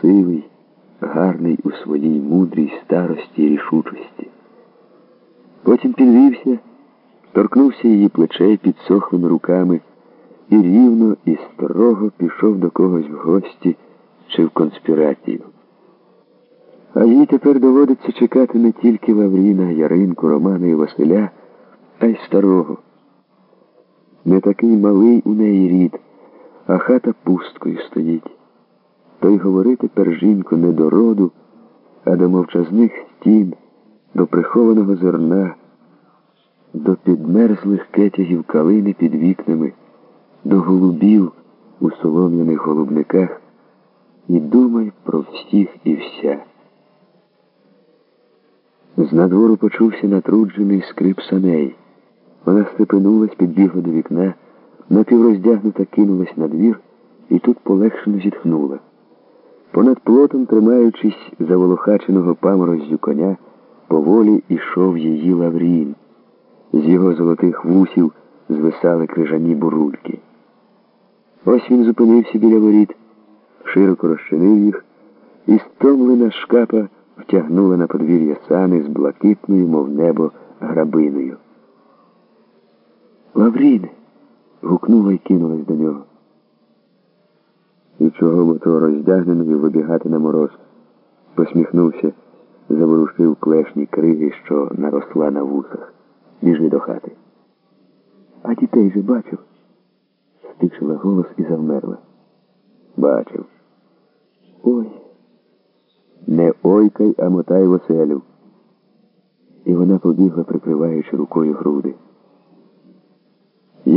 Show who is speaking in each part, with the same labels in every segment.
Speaker 1: красивий, гарний у своїй мудрій старості і рішучості. Потім підвівся, торкнувся її плечей підсохлими руками і рівно і строго пішов до когось в гості чи в конспірацію. А їй тепер доводиться чекати не тільки Лавріна, Яринку, Романа і Василя, а й старого. Не такий малий у неї рід, а хата пусткою стоїть. То й говорити тепер жінку не до роду, а до мовчазних стін, до прихованого зерна, до підмерзлих кетягів калини під вікнами, до голубів у солом'яних голубниках і думай про всіх і вся. З надвору почувся натруджений скрип саней. Вона степенулась, підбігла до вікна, напівроздягнута кинулась на двір і тут полегшено зітхнула. Понад плотом, тримаючись за волохаченого памороззю коня, поволі ішов її Лаврін. З його золотих вусів звисали крижані бурульки. Ось він зупинився біля воріт, широко розчинив їх, і стомлена шкапа втягнула на подвір'я сани з блакитною, мов небо, грабиною. Лавріне. гукнула й кинулась до нього. І чого б то роздягненою вибігати на мороз? посміхнувся, заворушив клешні криги, що наросла на вусах. Біжи до хати. А дітей же бачив? стишила голос і завмерла. Бачив. Ой. Не ойкай, а мотай Василю. І вона побігла, прикриваючи рукою груди.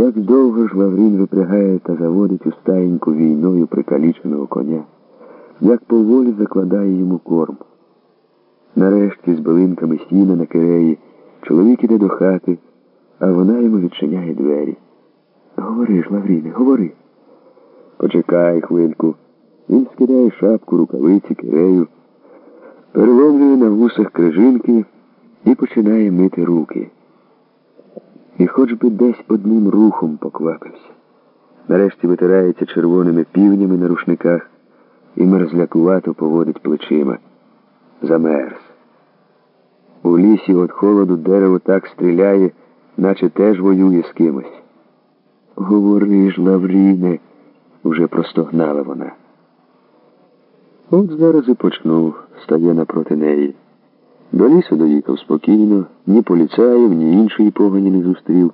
Speaker 1: Як довго ж Лаврін випрягає та заводить у стаєньку війною прикаліченого коня, як поволі закладає йому корм. Нарешті з билинками сіна на киреї чоловік іде до хати, а вона йому відчиняє двері. Говори ж, Лавріне, говори. Почекай хвильку. Він скидає шапку, рукавиці, кирею, переломлює на вусах крижинки і починає мити руки. І хоч би десь одним рухом поквапився. Нарешті витирається червоними півнями на рушниках і мерзлякувато поводить плечима. Замерз. У лісі від холоду дерево так стріляє, наче теж воює з кимось. Говори ж, Лавріне, вже простогнала вона. От зараз і почну, стає напроти неї. До лісу доїхав спокійно, ні поліцаїв, ні іншої погані не зустрів.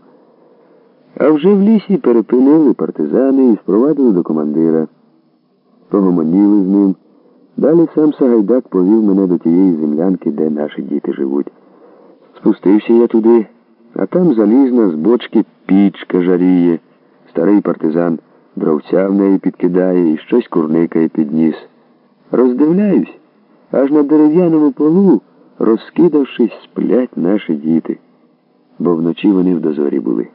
Speaker 1: А вже в лісі перепинили партизани і спровадили до командира. Погомоніли з ним. Далі сам Сагайдак повів мене до тієї землянки, де наші діти живуть. Спустився я туди, а там залізна з бочки пічка жаріє. Старий партизан дровця в неї підкидає і щось курникає підніс. Роздивляюсь, аж на дерев'яному полу розкидавшись, сплять наші діти, бо вночі вони в дозорі були.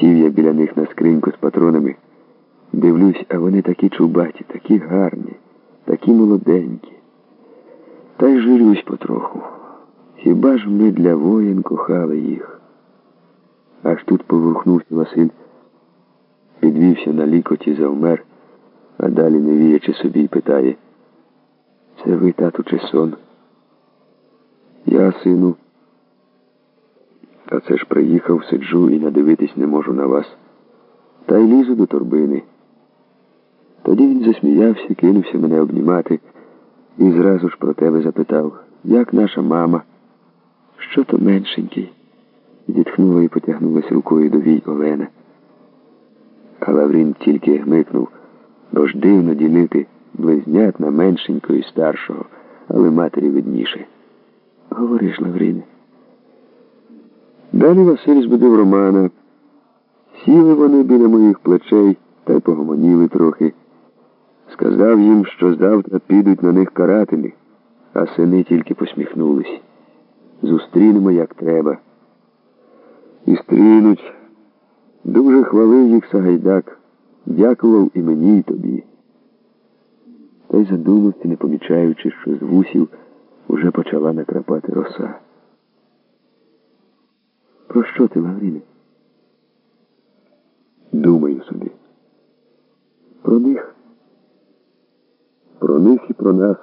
Speaker 1: Сів я біля них на скриньку з патронами. Дивлюсь, а вони такі чубаті, такі гарні, такі молоденькі. Та й жалюсь потроху. Хіба ж ми для воїн кохали їх? Аж тут поворухнувся Василь, підвівся на лікоті, завмер, а далі не віячи собі питає. Це ви, тату, чи сон? Я, сину, а це ж приїхав, сиджу і надивитись не можу на вас. Та й лізу до торбини. Тоді він засміявся, кинувся мене обнімати і зразу ж про тебе запитав, як наша мама? Що то меншенький? Зітхнула і потягнулася рукою до вій Олена. А Лаврін тільки гмикнув, бо ж дивно ділити близнят на меншенького і старшого, але матері видніше. Говориш, Лаврине. Далі Василь збудив Романа. Сіли вони біля моїх плечей та й погомоніли трохи. Сказав їм, що завтра підуть на них карателі, а сини тільки посміхнулись. Зустрінемо, як треба. І стрінуть. Дуже хвалив їх Сагайдак. Дякував і мені, і тобі. Та й задумався, не помічаючи, що з вусів уже почала накрапати роса. Про що ти, Лавріне? Думаю собі. Про них. Про них і про нас